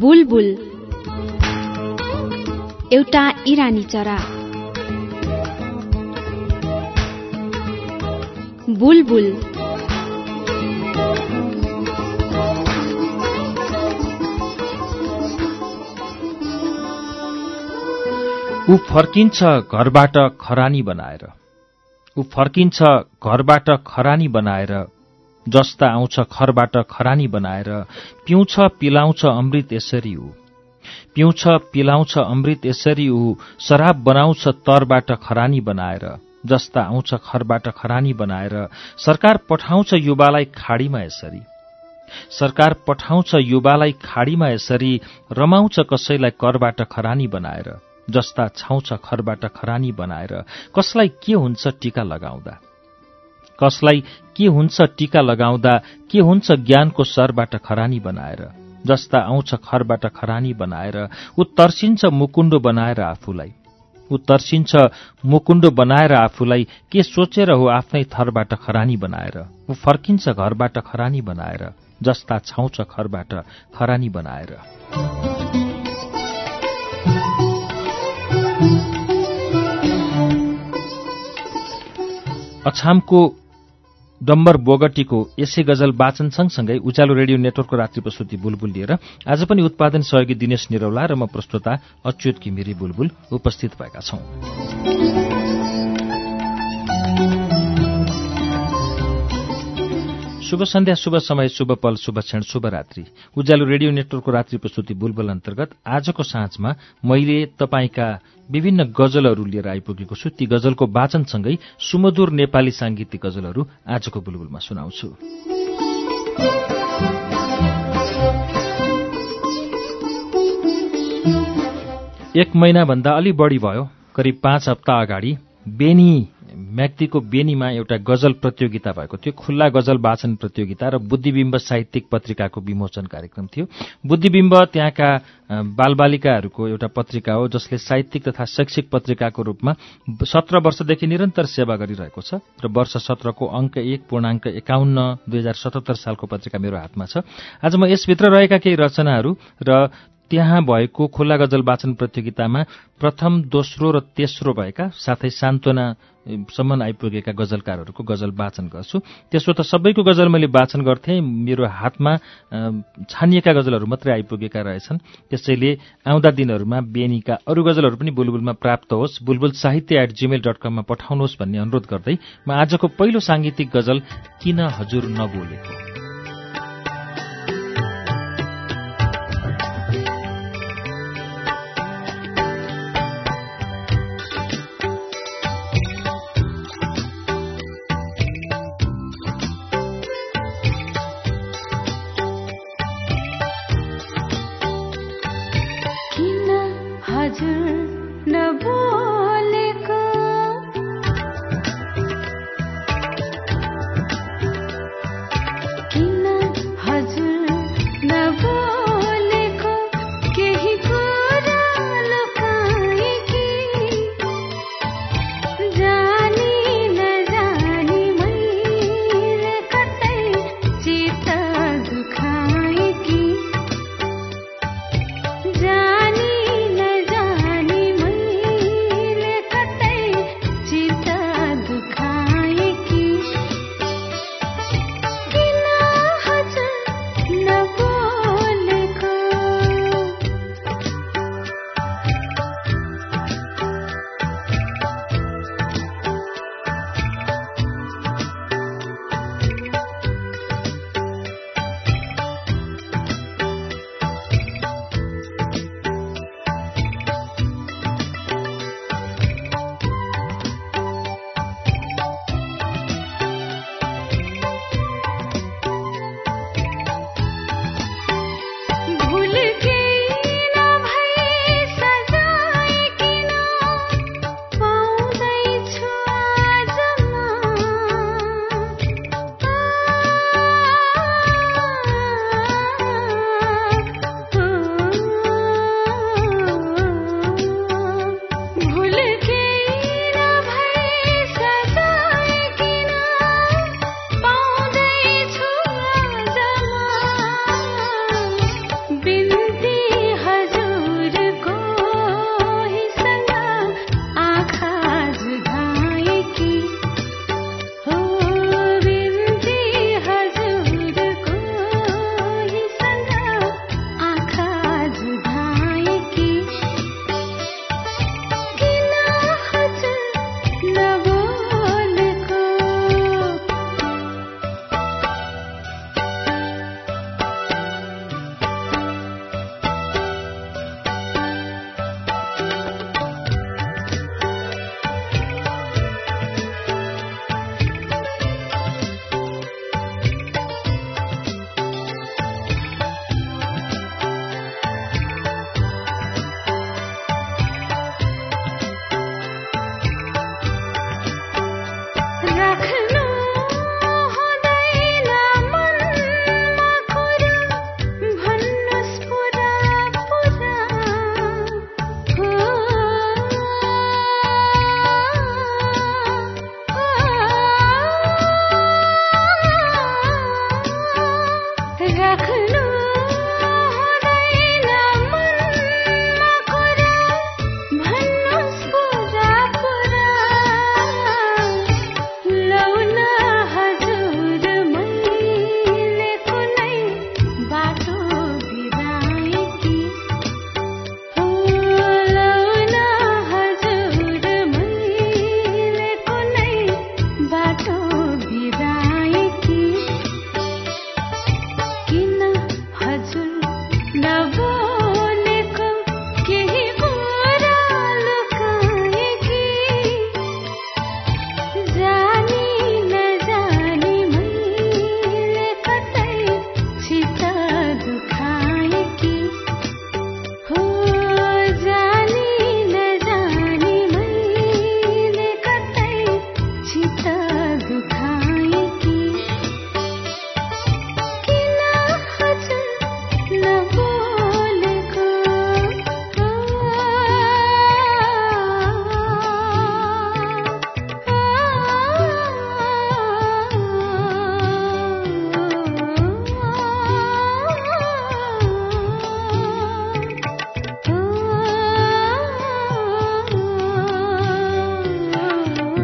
बुलबुल। एउटा इरानी चरा। बुलबुल। ऊ फर्किन्छ घरबाट खरानी बनाएर। ऊ फर्किन्छ घरबाट खरानी बनाएर जस्ता आउँछ खरबाट खरानी बनाएर पिउँछ पिलाउँछ अमृत यसरी ऊ। पिउँछ पिलाउँछ अमृत यसरी ऊ शराब बनाउँछ तरबाट खरानी बनाएर जस्ता आउँछ खरबाट खरानी बनाएर सरकार पठाउँछ युवालाई खाडीमा यसरी। सरकार पठाउँछ युवालाई खाडीमा यसरी रमाउँछ कसैलाई करबाट खरानी बनाएर जस्ता छाउँछ खरबाट खरानी बनाएर कसलाई के हुन्छ टीका लगाउँदा। कसलाई के हुन्छ टीका लगाउँदा के हुन्छ ज्ञानको सरबाट खरानी बनाएर जस्ता आउँछ खरबाट खरानी बनाएर ऊ तर्सिन्छ मुकुण्डो बनाएर आफूलाई। ऊ तर्सिन्छ मुकुण्डो बनाएर आफूलाई के सोचेर हो आफ्नै थरबाट खरानी बनाएर। ऊ फर्किन्छ घरबाट खरानी बनाएर जस्ता छाउँछ खरबाट खरानी बनाएर। अछामको डम्बर बोगटीको यसै गजल वाचन सँगसँगै उज्यालो रेडियो नेटवर्कको रात्रि प्रस्तुति बुलबुल लिएर आज पनि उत्पादन सहयोगी दिनेश निरौला र म प्रस्तुता अच्युत घिमिरी बुलबुल उपस्थित भएका छौं। शुभ सन्ध्या शुभ समय शुभ पल शुभ क्षण शुभ रात्रि। उज्यालो रेडियो नेटवर्कको रात्रि प्रस्तुति बुलबुल अन्तर्गत आजको साँझमा मैले तपाईँका विभिन्न गजलहरू लिएर आइपुगेको छु। ती गजलको वाचनसँगै सुमधुर नेपाली साङ्गीतिक गजलहरू आजको बुलबुलमा सुनाउँछु। एक महिनाभन्दा अलि बढी भयो करिब पाँच हप्ता अगाडि बेनी म्याक्तिको बेनीमा एउटा गजल प्रतियोगिता भएको थियो। खुल्ला गजल वाचन प्रतियोगिता र बुद्धिबिम्ब साहित्यिक पत्रिकाको विमोचन कार्यक्रम थियो। बुद्धिबिम्ब त्यहाँका बालबालिकाहरूको एउटा पत्रिका हो जसले साहित्यिक तथा शैक्षिक पत्रिकाको रूपमा सत्र वर्षदेखि निरन्तर सेवा गरिरहेको छ र वर्ष सत्रको अङ्क एक पूर्णाङ्क एकाउन्न दुई हजार सालको पत्रिका मेरो हातमा छ। आज म यसभित्र रहेका केही रचनाहरू र त्यहाँ भएको खुल्ला गजल वाचन प्रतियोगितामा प्रथम दोस्रो र तेस्रो भएका साथै सान्त्वना सम्म आइपुगेका गजलकारहरूको गजल वाचन गर्छु। त्यसो त सबैको गजल मैले वाचन गर्थेँ। मेरो हातमा छानिएका गजलहरू मात्रै आइपुगेका रहेछन्। त्यसैले आउँदा दिनहरूमा बेनीका अरू गजलहरू पनि बुलबुलमा प्राप्त होस्। बुलबुल साहित्य एट जीमेल डट कममा पठाउनुहोस् भन्ने अनुरोध गर्दै म आजको पहिलो साङ्गीतिक गजल किन हजुर नबोलेको?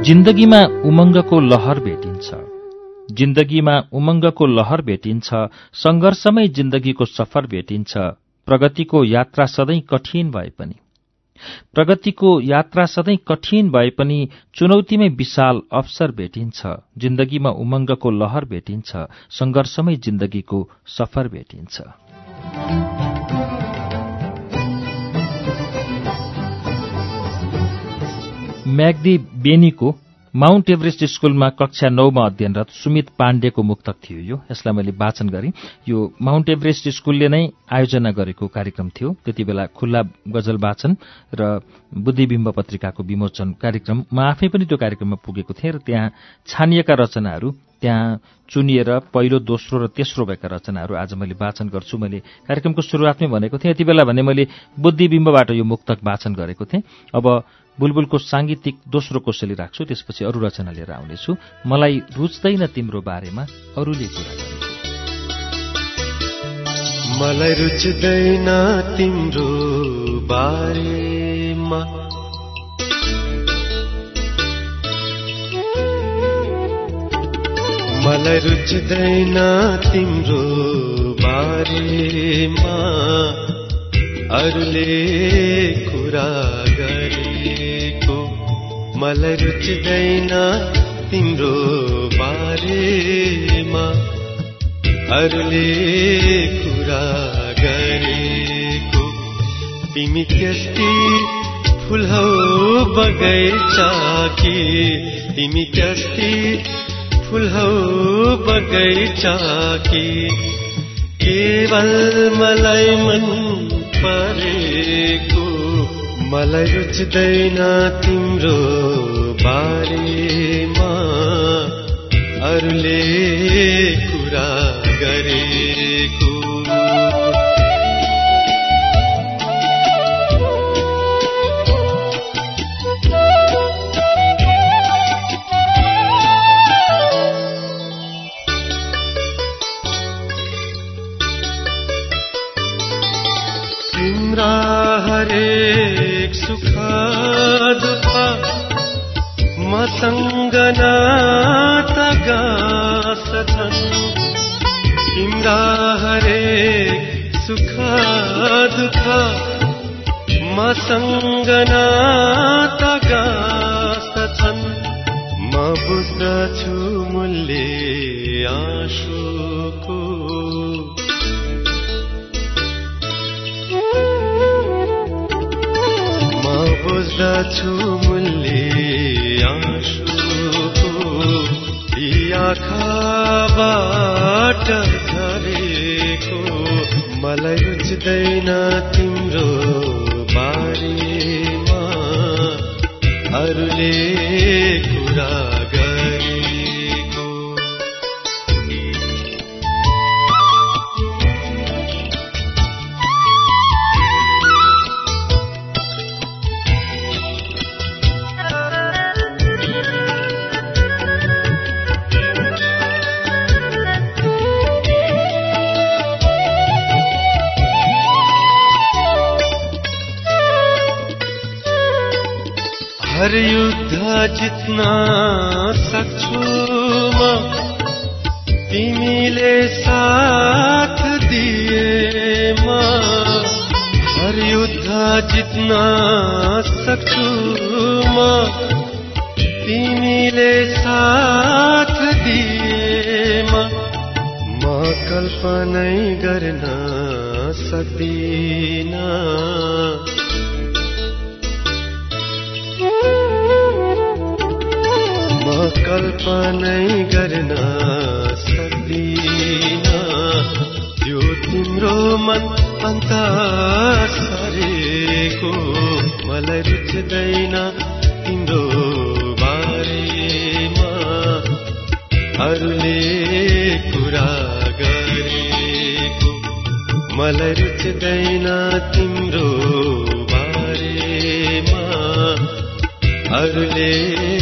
जिन्दगीमा उमङ्गको लहर भेटिन्छ। जिन्दगीमा उमङ्गको लहर भेटिन्छ सङ्घर्षमै जिन्दगीको सफर भेटिन्छ प्रगतिको यात्रा सधैँ कठिन भए पनि। प्रगतिको यात्रा सधैँ कठिन भए पनि चुनौतीमै विशाल अवसर भेटिन्छ जिन्दगीमा उमङ्गको लहर भेटिन्छ सङ्घर्षमै जिन्दगीको सफर भेटिन्छ। म्याग्दी बेनीको माउन्ट एभरेस्ट स्कुलमा कक्षा नौमा अध्ययनरत सुमित पाण्डेको मुक्तक थियो यो। यसलाई मैले वाचन गरेँ। यो माउन्ट एभरेस्ट स्कुलले नै आयोजना गरेको कार्यक्रम थियो। त्यति बेला खुल्ला गजल वाचन र बुद्धिबिम्ब पत्रिकाको विमोचन कार्यक्रम म आफै पनि त्यो कार्यक्रममा पुगेको थिएँ र त्यहाँ छानिएका रचनाहरू त्यहाँ चुनिएर पहिलो दोस्रो र तेस्रो भएका रचनाहरू आज मैले वाचन गर्छु। मैले कार्यक्रमको सुरुवातमै भनेको थिएँ। यति बेला भने मैले बुद्धिबिम्बबाट यो मुक्तक वाचन गरेको थिएँ। अब बुलबुलको साङ्गीतिक दोस्रो कोसेली राख्छु। त्यसपछि अरू रचना लिएर आउनेछु। मलाई रुच्दैन तिम्रो बारेमा अरूले कुरा मलाई रुच्दैन तिम्रो बारेमा मलाई रुच्दैन तिम्रो बारेमा। अरूले कुरा गरेको मलाई रुच्दैन तिम्रो बारेमा। अरूले कुरा गरेको तिमी त्यस्तै फुल हौ बगैँचा कि तिमी त्यस्तै फुल हौ बगैँचा कि केवल मलाई मन परेको। मलाई रुच्दैन तिम्रो बारेमा अरूले कुरा गरेको। नाता गाँसछन् तिम्रा हरेक सुख दुःख मसँग नाता म बुझ्दछु मूल्य आँसुको म बुझ्दछु आँखाबाट झरेको मलाई रुच्दैन तिम्रो बारेमा। अरूले कुरा जित्न सक्छु म तिमीले साथ दिएमा हर युद्ध जित्न सक्छु म तिमीले साथ दिएमा म। कल्पनै गर्न सक्दिनँ कल्पनै गर्न सक्दिन त्यो तिम्रो मन अन्त सरेको मलाई रुच्दैन तिम्रो बारेमा। अरूले कुरा गरेको मलाई रुच्दैन तिम्रो बारेमा। अरूले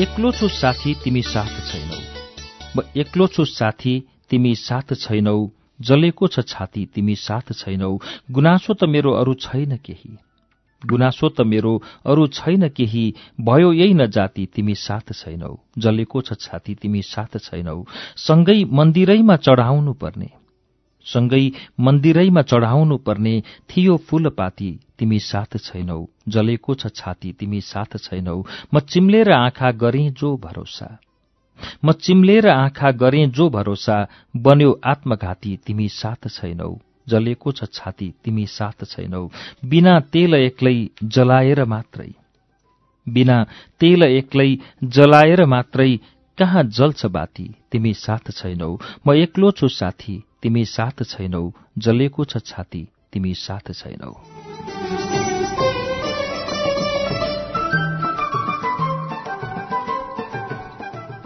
एक्लो छु साथी तिमी साथ छैनौ। म एक्लो छु साथी तिमी साथ छैनौ। जलेको छ छाती तिमी साथ छैनौ। गुनासो त मेरो अरू छैन केही। गुनासो त मेरो अरू छैन केही। भयो यही न जाति तिमी साथ छैनौ। जलेको छ छाती तिमी साथ छैनौ। सँगै मन्दिरैमा चढाउनु पर्ने सँगै मन्दिरैमा चढाउनु पर्ने थियो फूलपाती तिमी साथ छैनौ। जलेको छ छाती तिमी साथ छैनौ। म चिम्लेर आँखा गरेँ जो भरोसा। म चिम्लेर आँखा गरेँ जो भरोसा। बन्यो आत्मघाती तिमी साथ छैनौ। जलेको छ छाती तिमी साथ छैनौ। बिना तेल एक्लै जलाएर मात्रै। बिना तेल एक्लै जलाएर मात्रै कहाँ जल्छ बाती तिमी साथ छैनौ। म एक्लो छु साथी। तिमी साथ छैनौ जलेको छ छाती तिमी साथ छैनौ।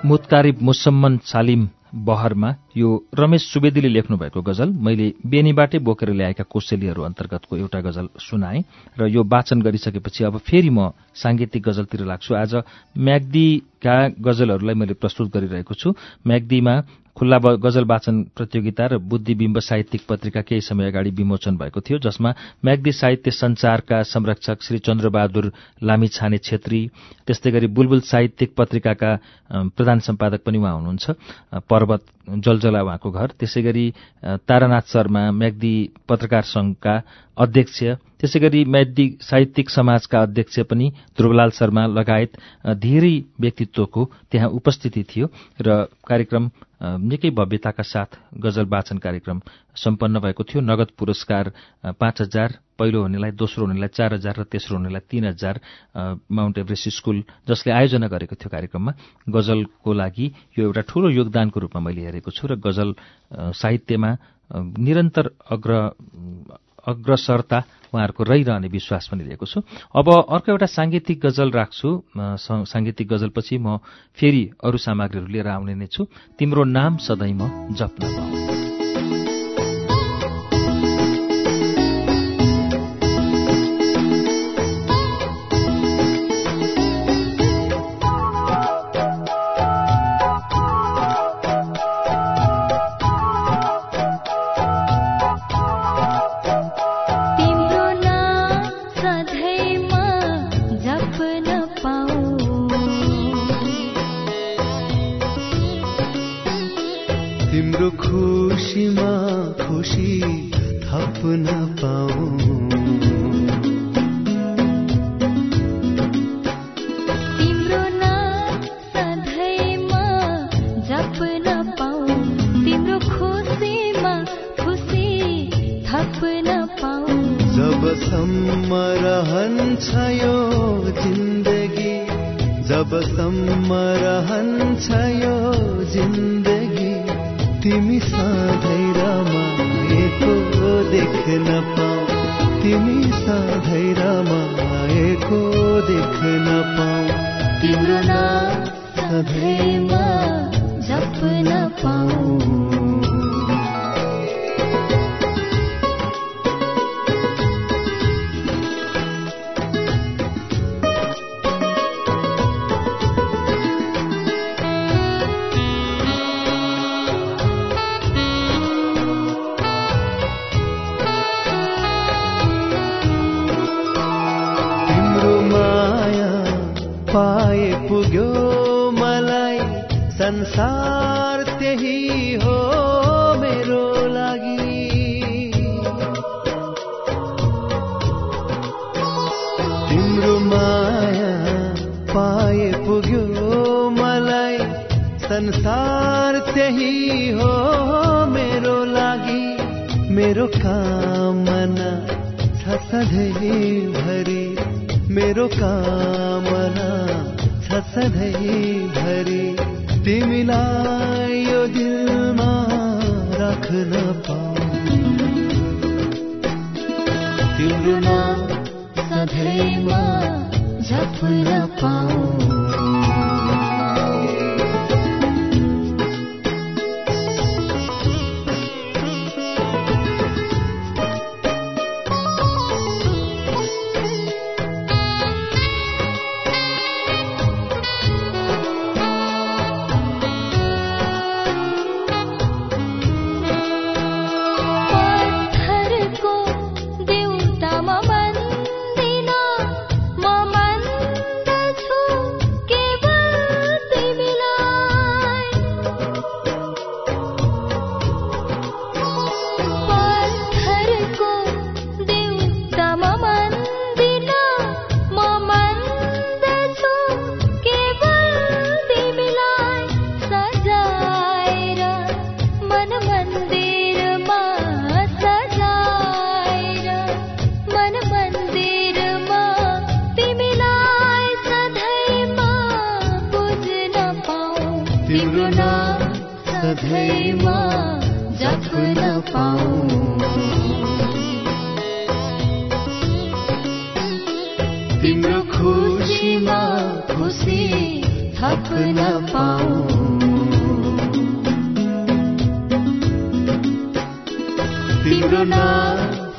मुतकारिब मुसम्मन सालिम बहरमा यो रमेश सुवेदीले लेख्नु भएको गजल मैले बेनीबाटै बोकेर ल्याएका कोसेलीहरू अन्तर्गतको एउटा गजल सुनाएँ र यो वाचन गरिसकेपछि अब फेरि म साङ्गीतिक गजलतिर लाग्छु। आज म्याग्दीका गजलहरूलाई मैले प्रस्तुत गरिरहेको छु। म्याग्दीमा खुल्ला गजल वाचन प्रतियोगिता र बुद्धिबिम्ब साहित्यिक पत्रिका केही समय अगाडि विमोचन भएको थियो जसमा म्याग्दी साहित्य संचारका संरक्षक श्री चन्द्रबहादुर लामिछाने छेत्री त्यस्तै गरी बुलबुल साहित्यिक पत्रिकाका प्रधान सम्पादक पनि उहाँ हुनुहुन्छ। पर्वत जलजला उहाँको घर। त्यसै गरी तारानाथ शर्मा म्याग्दी पत्रकार संघका अध्यक्ष। त्यसै गरी म्याग्दी साहित्यिक समाजका अध्यक्ष पनि ध्रुवलाल शर्मा लगायत धेरै व्यक्तित्वको त्यहाँ उपस्थिति थियो र कार्यक्रम निकै भव्यताका साथ गजल वाचन कार्यक्रम सम्पन्न भएको थियो। नगद पुरस्कार पाँच हजार पहिलो हुनेलाई दोस्रो हुनेलाई चार हजार र तेस्रो हुनेलाई तीन हजार माउन्ट एभरेस्ट स्कूल जसले आयोजना गरेको थियो कार्यक्रममा गजलको लागि यो एउटा ठूलो योगदानको रूपमा मैले हेरेको छु र गजल साहित्यमा निरन्तर अग्र अग्रसरता उहाँहरूको रहिरहने विश्वास पनि लिएको छु। अब अर्को एउटा साङ्गीतिक गजल राख्छु साङ्गीतिक गजलपछि म फेरि अरू सामग्रीहरू लिएर आउने नै छु। तिम्रो नाम सधैँ म जप्न पाऊ संसार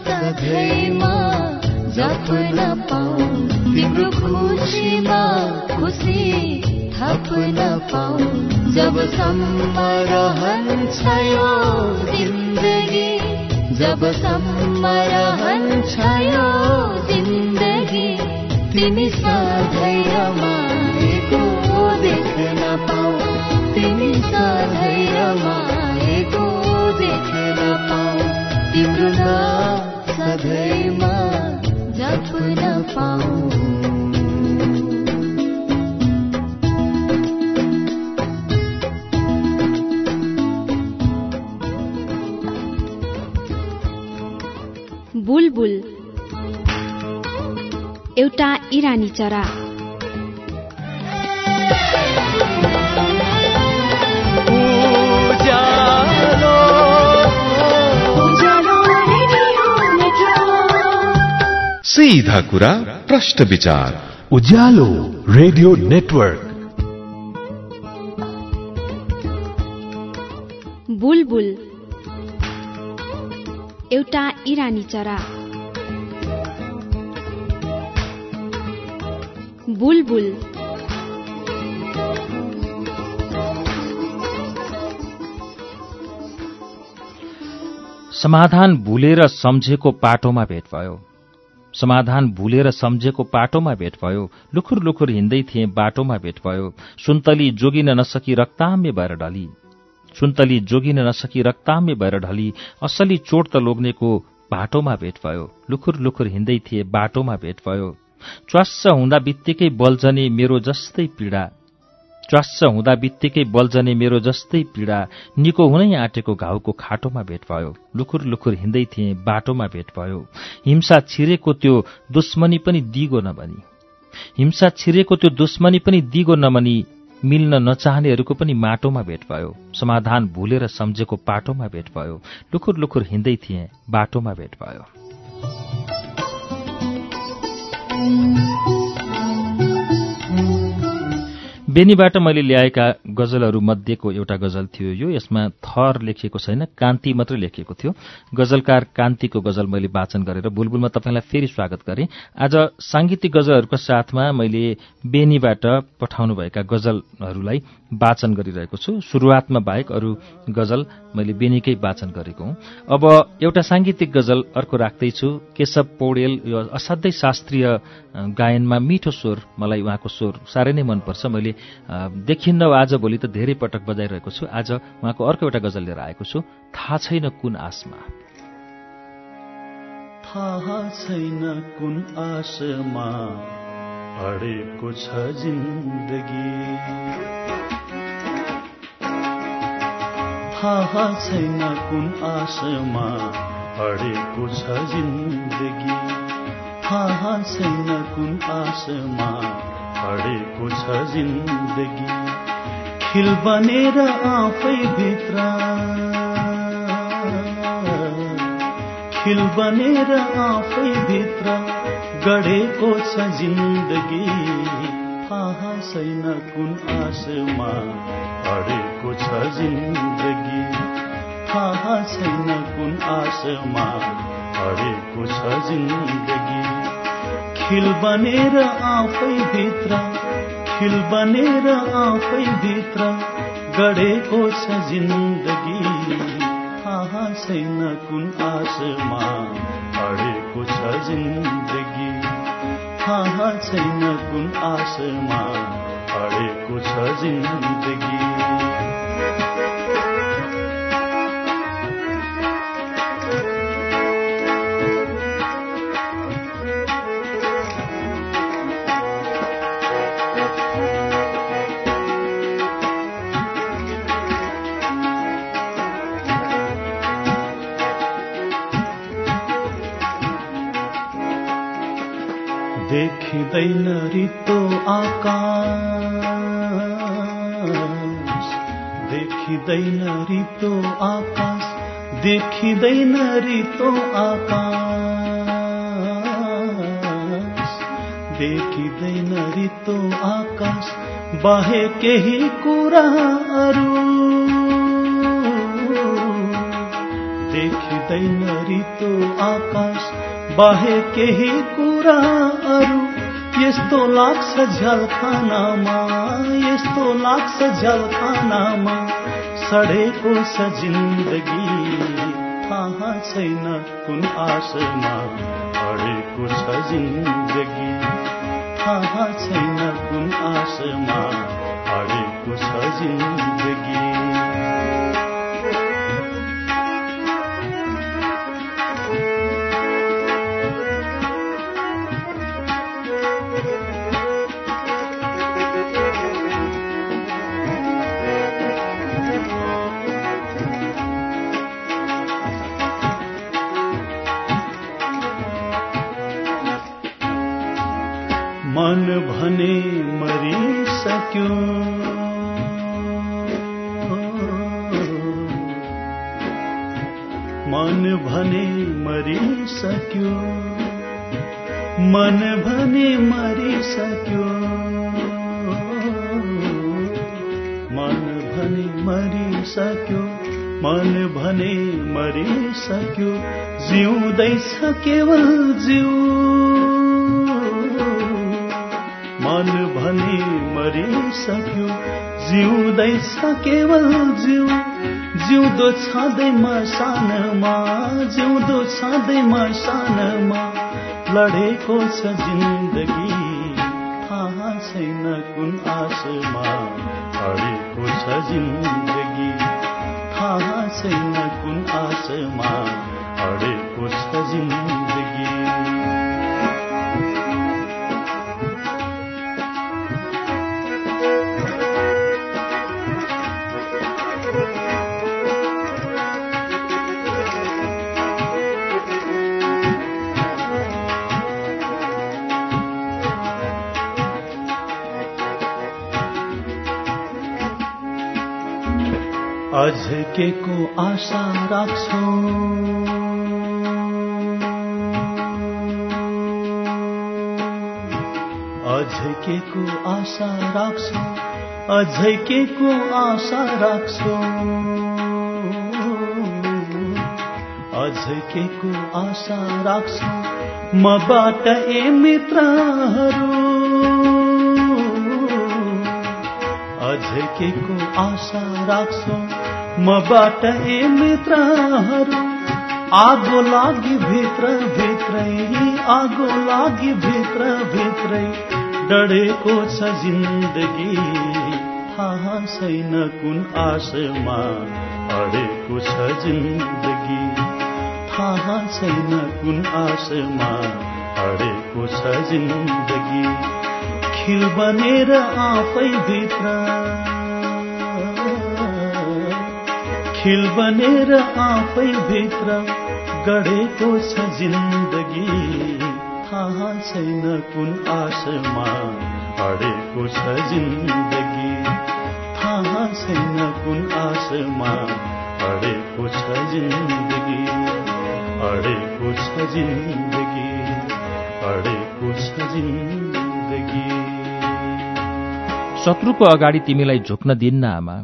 सधैँमा जप्न पाऊ तिम्रो खुसीमा खुसी थप्न पाऊ जबसम्म रहन्छ यो जिन्दगी जबसम्म रहन्छ यो जिन्दगी तिमी सधैँ रमाएको देख्न पाऊ तिमी सधैँ बुलबुल। एउटा इरानी चरा। सीधा कुरा प्रश्न विचार। Ujyaalo radio network. बुलबुल। एउटा इरानी चरा। बुलबुल। समाधान भुलेर सम्झेको पाटोमा भेट भयो। समाधान भुलेर सम्झेको पाटोमा भेट भयो। लुखुर लुखुर हिँड्दै थिए बाटोमा भेट भयो। सुन्तली जोगिन नसकी रक्ताम्य भएर ढली। सुन्तली जोगिन नसकी रक्ताम्य भएर ढली। असली चोट त लोग्नेको बाटोमा भेट भयो। लुखुर लुखुर हिँड्दै थिए बाटोमा भेट भयो। च्वास्स हुँदा बित्तिकै बल्झने मेरो जस्तै पीडा। च्वास्स हुँदा बित्तिकै बल्झने मेरो जस्तै पीडा निको हुनै आँटेको घाउको खाटोमा भेट भयो। लुखुर लुखुर हिँड्दै थिएँ बाटोमा भेट भयो। हिंसा छिरेको त्यो दुश्मनी पनि दिगो नबनी हिंसा छिरेको त्यो दुश्मनी पनि दिगो नमनी मिल्न नचाहनेहरूको पनि माटोमा भेट भयो। समाधान भुलेर सम्झेको पाटोमा भेट भयो। लुखुर लुखुर हिँड्दै थिएँ बाटोमा भेट भयो। बेनीबाट मैले ल्याएका गजलहरू मध्येको एउटा गजल थियो यो। यसमा थर लेखिएको छैन कान्ति मात्रै लेखिएको थियो। गजलकार कान्तिको गजल मैले वाचन गरेर बुलबुलमा तपाईँलाई फेरि स्वागत गरेँ। आज साङ्गीतिक गजलहरूको साथमा मैले बेनीबाट पठाउनुभएका गजलहरूलाई वाचन गरिरहेको छु। सुरुवातमा बाहेक अरू गजल मैले बेनीकै वाचन गरेको हुँ। अब एउटा साङ्गीतिक गजल अर्को राख्दैछु। केशव पौडेल यो असाध्यै शास्त्रीय गायनमा मिठो स्वर मलाई उहाँको स्वर साह्रै नै मनपर्छ। मैले देखिन्न आजभोलि त धेरै पटक बजाइरहेको छु। आज उहाँको अर्को एउटा गजल लिएर आएको छु। थाहा छैन कुन आसमा थाहा छैन कुन आशमा अडेको छ जिन्दगी। थाहा छैन कुन आशमा अडेको छ जिन्दगी। थाहा छैन कुन आशमा अडेको छ जिन्दगी। खिल बनेर आफै भित्र। खिल बनेर आफै भित्र गढेको छ जिन्दगी। थाहा छैन कुन आशमा अडेको छ जिन्दगी। थाहा छैन कुन आशमा अडेको छ जिन्दगी। खिल बनेर आफै भित्र खिल बनेर आफै भित्र गढेको छ जिन्दगी। थाहा छैन कुन आशमा अडेको छ जिन्दगी। थाहा छैन कुन आशमा अडेको छ जिन्दगी। देखिँदैन रितो आकाश। देखिँदैन रितो आकाश देखिँदैन रितो आकाश। देखिँदैन रितो आकाश बाहे केही कुराहरू। देखिँदैन रितो आकाश बाहे केही कुराहरू। यस्तो लाग्छ झलखानामा यस्तो लाग्छ झलखानामा सडेको छ जिन्दगी थाहा छैन कुन आशमा अडेको छ जिन्दगी थाहा छैन कुन आशमा अडेको छ जिन्दगी। लडेको छ जिन्दगी। थाहा छैन कुन आशमा। अडेको छ जिन्दगी। थाहा छैन कुन आशमा। अडेको छ जिन्दगी। अझकेको आशा राख्छौ। अझकेको आशा राख्छौ अझकेको आशा राख्छौ। अझकेको आशा राख्छौ मबाट ए मित्रहरू। अझकेको आशा राख्छौ मबाट ए मित्रहरू आगो लागि भित्र भित्रै आगो लागि भित्र भित्रै डढेको छ जिन्दगी। थाहा छैन कुन आशमा अडेको छ जिन्दगी। थाहा छैन कुन आशमा अडेको छ जिन्दगी। खिल बनेर आफै भित्र खिल बनेर आफै भित्र गढेको छ जिन्दगी। थाहा छैन कुन आशमा अडेको छ जिन्दगी। थाहा छैन कुन आशमा अडेको छ जिन्दगी। अडेको छ जिन्दगी। अडेको छ जिन्दगी। शत्रुको अगाडि तिमीलाई झुक्न दिन्न आमा।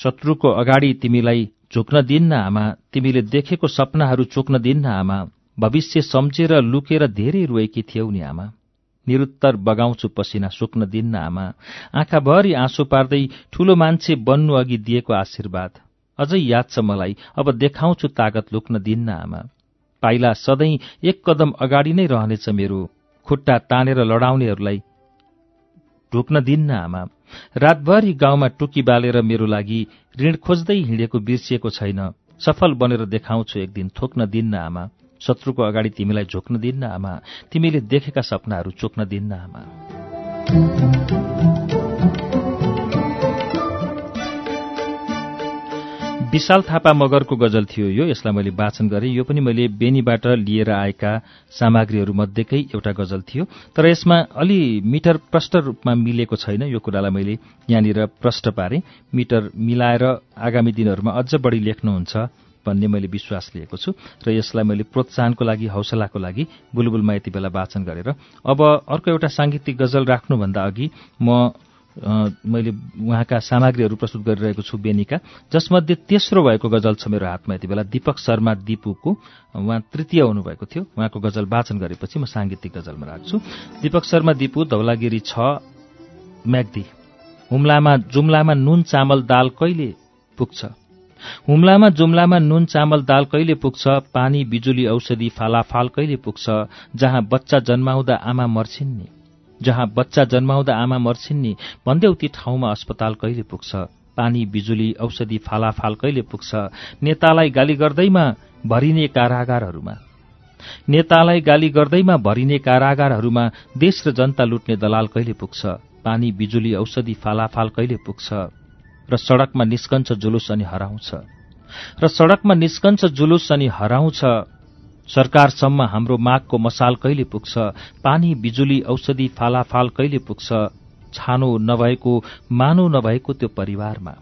शत्रुको अगाडि तिमीलाई झुक्न दिन्न आमा तिमीले देखेको सपनाहरू चोक्न दिन्न आमा भविष्य सम्झेर लुकेर धेरै रोएकी थियौ नि आमा। निरुत्तर बगाउँछु पसिना सुक्न दिन्न आमा आँखाभरि आँसु पार्दै ठूलो मान्छे बन्नु अघि दिएको आशीर्वाद। अझै याद छ मलाई अब देखाउँछु तागत लुक्न दिन्न आमा। पाइला सधैँ एक कदम अगाडि नै रहनेछ मेरो खुट्टा तानेर लडाउनेहरूलाई ढुक्न दिन्न आमा। रातभरि गाउँमा टुकी बालेर मेरो लागि ऋण खोज्दै हिँडेको बिर्सिएको छैन। सफल बनेर देखाउँछु एक दिन थोक्न दिन्न आमा। शत्रुको अगाडि तिमीलाई झोक्न दिन्न आमा। तिमीले देखेका सपनाहरू चोक्न दिन्न आमा। विशाल थापा मगरको गजल थियो यो यसलाई मैले वाचन गरेँ। यो पनि मैले बेनीबाट लिएर आएका सामग्रीहरू मध्येकै एउटा गजल थियो। तर यसमा अलि मिटर प्रष्ट रूपमा मिलेको छैन। यो कुरालाई मैले यहाँनिर प्रष्ट पारेँ। मिटर मिलाएर आगामी दिनहरूमा अझ बढी लेख्नुहुन्छ भन्ने मैले विश्वास लिएको छु र यसलाई मैले प्रोत्साहनको लागि हौसलाको लागि बुलबुलमा यति बेला वाचन गरेर। अब अर्को एउटा साङ्गीतिक गजल राख्नुभन्दा अघि म मैले उहाँका सामग्रीहरू प्रस्तुत गरिरहेको छु बेनीका। जसमध्ये तेस्रो भएको गजल छ मेरो हातमा। यति बेला दिपक शर्मा दिपुको उहाँ तृतीय हुनुभएको थियो। उहाँको गजल वाचन गरेपछि म साङ्गीतिक गजलमा राख्छु दिपक शर्मा दिपु धौलागिरी छ म्याग्दी। हुम्लामा जुम्लामा नुन चामल दाल कहिले पुग्छ? हुम्लामा जुम्लामा नुन चामल दाल कहिले पुग्छ? पानी बिजुली औषधि फालाफाल कहिले पुग्छ? जहाँ बच्चा जन्माउँदा आमा मर्छिन् नि। जहाँ बच्चा जन्माउँदा आमा मर्छिन् नि भन्देऊ ती ठाउँमा अस्पताल कहिले पुग्छ? पानी बिजुली औषधि फालाफाल कहिले पुग्छ? नेतालाई गाली गर्दैमा भरिने कारागारहरूमा। नेतालाई गाली गर्दैमा भरिने कारागारहरूमा देश र जनता लुट्ने दलाल कहिले पुग्छ? पानी बिजुली औषधि फालाफाल कहिले पुग्छ? र सड़कमा निस्कन्छ जुलुस अनि हराउँछ। र सड़कमा निस्कन्छ जुलुस अनि हराउँछ सरकारसम्म हाम्रो मागको मसाल कहिले पुग्छ? पानी बिजुली औषधि फालाफाल कहिले पुग्छ? छानो नभएको मानो नभएको त्यो परिवारमा।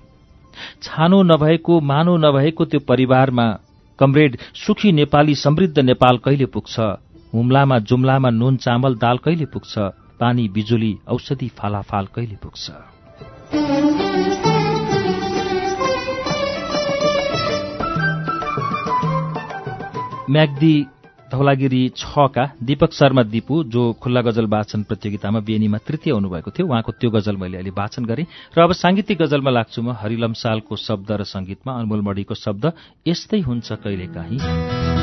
छानो नभएको मानो नभएको त्यो परिवारमा कमरेड सुखी नेपाली समृद्ध नेपाल कहिले पुग्छ? हुम्लामा जुम्लामा नुन चामल दाल कहिले पुग्छ? पानी बिजुली औषधि फालाफाल कहिले पुग्छ? म्याग्दी धौलागिरी छका दीपक शर्मा दिपु जो खुल्ला गजल वाचन प्रतियोगितामा बेनीमा तृतीय हुनुभएको थियो उहाँको त्यो गजल मैले अहिले वाचन गरेँ। र अब साङ्गीतिक गजलमा लाग्छु म हरिलमसालको शब्द र संगीतमा अनमोल मणिको शब्द यस्तै हुन्छ कहिलेकाहीँ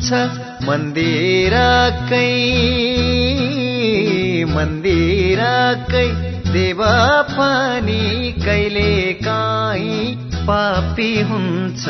छ मन्दिरकै मन्दिरकै देव पनि कहिले काहीँ पापी हुन्छ।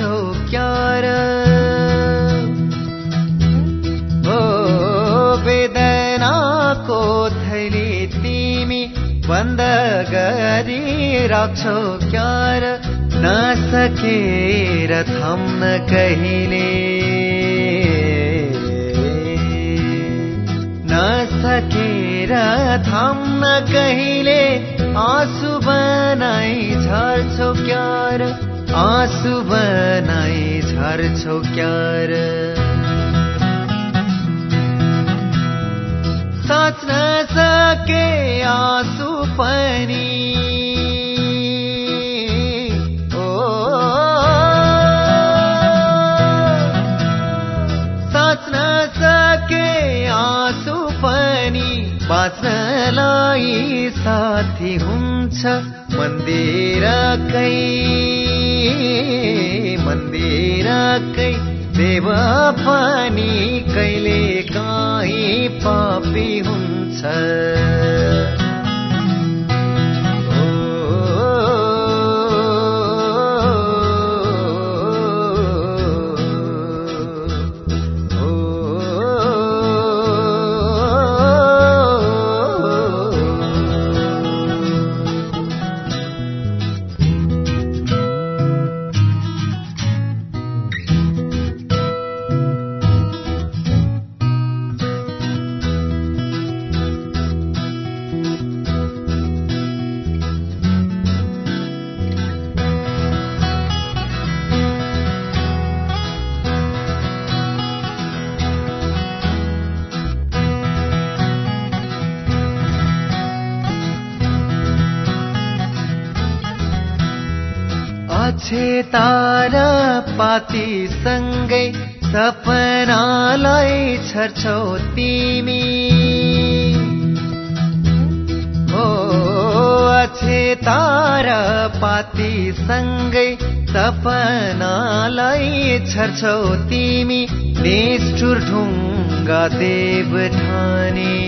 राख्छौ क्यार ओ वेदनाको थैली तिमी बन्द गरी राख्छौ क्यार। नसकेर थम्न कहिले। नसकेर थम्न कहिले। आँसु बनाई झर्छौ क्यार। आँसु बनाई झर्छौ क्यार। साँच्न सके आँसु पनि। ओ। साँच्न सके आँसु पनि। बाँच्नलाई साथी हुन्छ मन्दिरकै मन्दिरकै देव पनि कहिले काहीँ पापी हुन्छ। पातीसँगै सपनालाई छर्छौ तिमी। ओ अछे तार पातीसँगै सपनालाई छर्छौ तिमी। निष्ठुर ढुङ्गा देवठानी।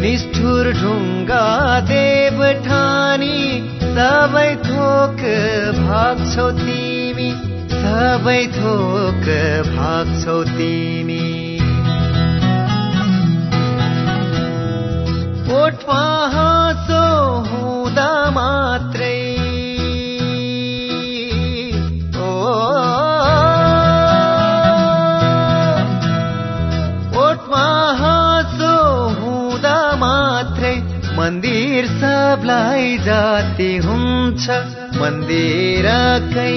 निष्ठुर ढुङ्गा देवठानी सबै थोक भाग्छौ तिमी सबै थोक भाग्छौ तिमी। ओठमा हाँसो हुँदा मात्रै मन्दिर सबलाई जाति हुन्छ। मन्दिरकै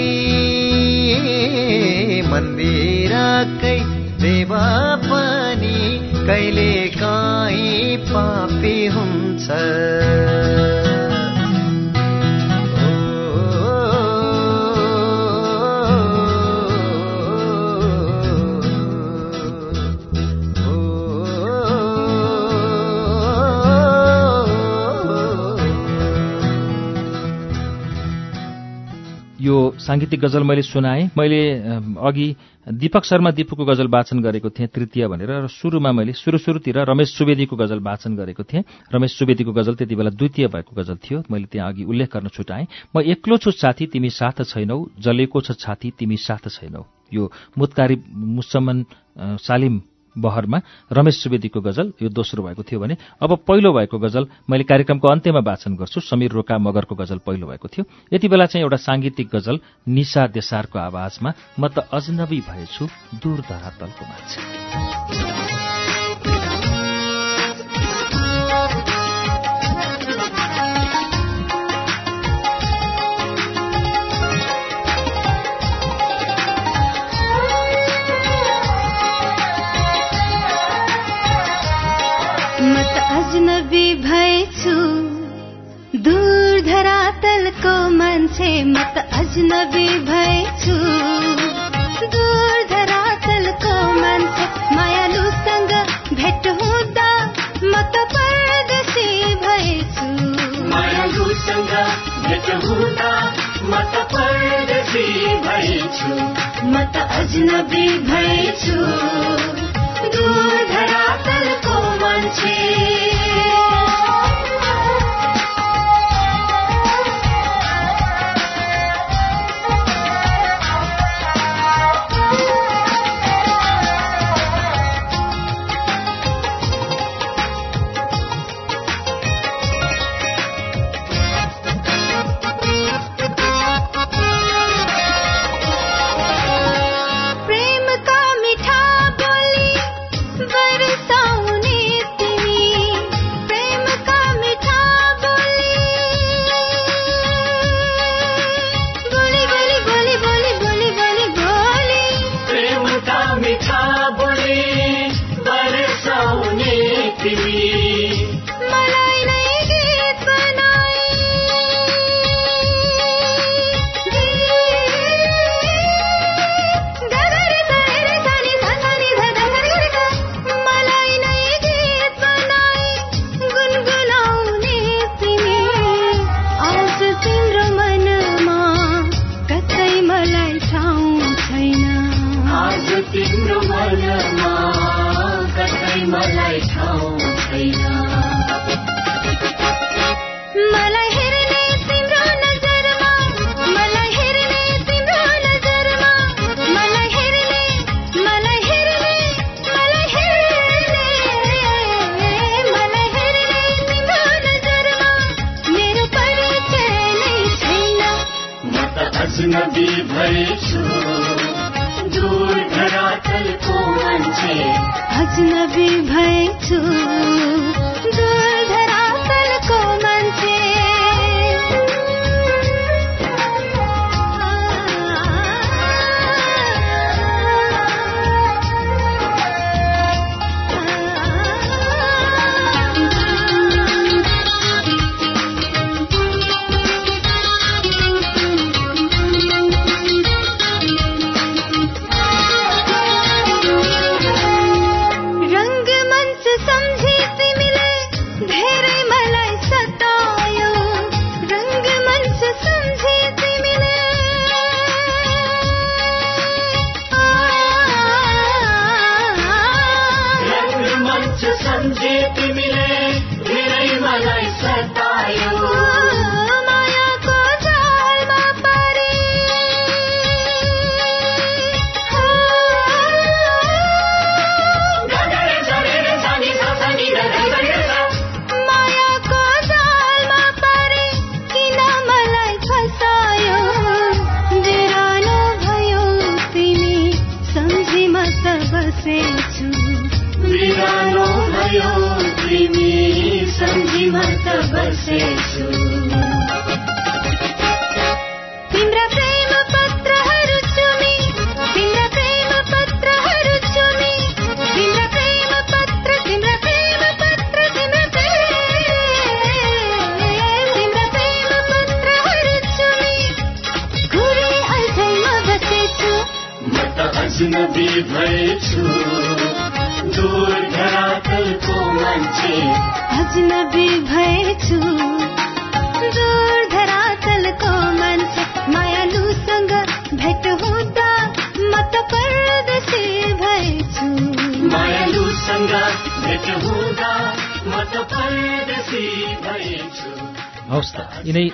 साङ्गीतिक गजल मैले सुनाएँ। मैले अघि दीपक शर्मा दिपुको गजल वाचन गरेको थिएँ तृतीय भनेर र सुरुमा मैले सुरु सुरुतिर रमेश सुवेदीको गजल वाचन गरेको थिएँ। रमेश सुवेदीको गजल त्यति बेला द्वितीय भएको गजल थियो। मैले त्यहाँ अघि उल्लेख गर्न छुटाएँ। म एक्लो छु साथी तिमी साथ छैनौ। जलेको छ छाती तिमी साथ छैनौ। यो मुतकारी मुसम्मन सालिम बहरमा रमेश सुवेदीको गजल यो दोस्रो भएको थियो भने अब पहिलो भएको गजल मैले कार्यक्रमको अन्त्यमा वाचन गर्छु। समीर रोका मगरको गजल पहिलो भएको थियो। यति बेला चाहिँ एउटा साङ्गीतिक गजल निशा देसारको आवाजमा म त अजनबी भएछु दूर धरातलको मान्छे। मान्छे म त अजनबी भएछु दूर धरातलको मान्छे मायालुसँग भेट हुँदा म त परदेशी भएछु मायालुसँग भेट हुँदा म त परदेशी भएछु म त अजनबी भएछु दूर धरातलको मान्छे यिनै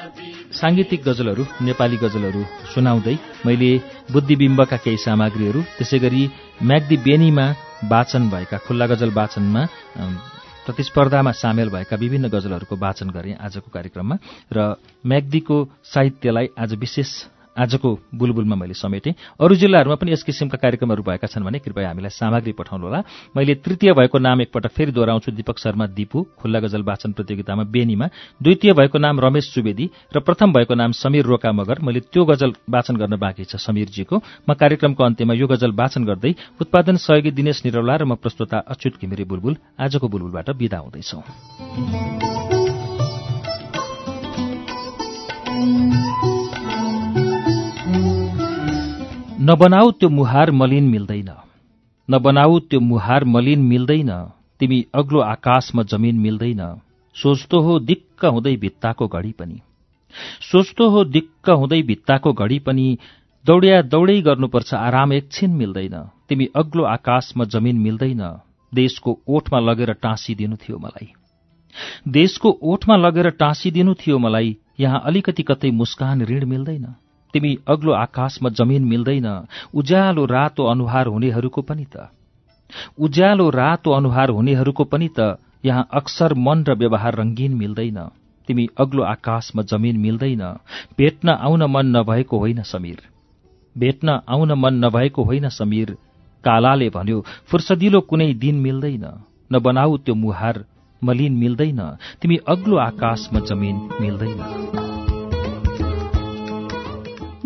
साङ्गीतिक गजलहरू नेपाली गजलहरू सुनाउँदै मैले बुद्धिबिम्बका केही सामग्रीहरू त्यसै गरी म्याग्दी बेनीमा वाचन भएका खुल्ला गजल वाचनमा प्रतिस्पर्धामा सामेल भएका विभिन्न गजलहरूको वाचन गरेँ आजको कार्यक्रममा। र म्याग्दीको साहित्यलाई आज विशेष आजको बुलबुलमा मैले समेटेँ। अरू जिल्लाहरूमा पनि यस किसिमका कार्यक्रमहरू भएका छन् भने कृपया हामीलाई सामग्री पठाउनुहोला। मैले तृतीय भएको नाम एकपटक फेरि दोहोऱ्याउँछु। दीपक शर्मा दिपु खुल्ला गजल वाचन प्रतियोगितामा बेनीमा। द्वितीय भएको नाम रमेश सुवेदी र प्रथम भएको नाम समीर रोका मगर। मैले त्यो गजल वाचन गर्न बाँकी छ समीरजीको। म कार्यक्रमको अन्त्यमा यो गजल वाचन गर्दै उत्पादन सहयोगी दिनेश निरौला र म प्रस्तुता अच्युत घिमिरे बुलबुल आजको बुलबुलबाट विदा हुँदैछौ। नबनाऊ त्यो मुहार मलिन मिल्दैन। नबनाऊ त्यो मुहार मलिन मिल्दैन। तिमी अग्लो आकाशमा जमिन मिल्दैन। सोच्तो हो दिक्क हुँदै भित्ताको घडी पनि। सोच्तो हो दिक्क हुँदै भित्ताको घडी पनि दौड्या दौडै गर्नुपर्छ आराम एकछिन मिल्दैन। तिमी अग्लो आकाशमा जमिन मिल्दैन। देशको ओठमा लगेर टाँसिदिनु थियो मलाई। देशको ओठमा लगेर टाँसिदिनु थियो मलाई। यहाँ अलिकति कतै मुस्कान ऋण मिल्दैन। तिमी अग्लो आकाशमा जमिन मिल्दैन उज्यालो रातो अनुहार हुनेहरूको पनि त। उज्यालो रातो अनुहार हुनेहरूको पनि त यहाँ अक्सर मन र व्यवहार रङ्गीन मिल्दैन। तिमी अग्लो आकाशमा जमिन मिल्दैन भेट्न आउन मन नभएको होइन समीर। भेट्न आउन मन नभएको होइन समीर कालाले भन्यो फुर्सदिलो कुनै दिन मिल्दैन नबनाऊ त्यो मुहार मलिन मिल्दैन तिमी अग्लो आकाशमा जमिन मिल्दैन।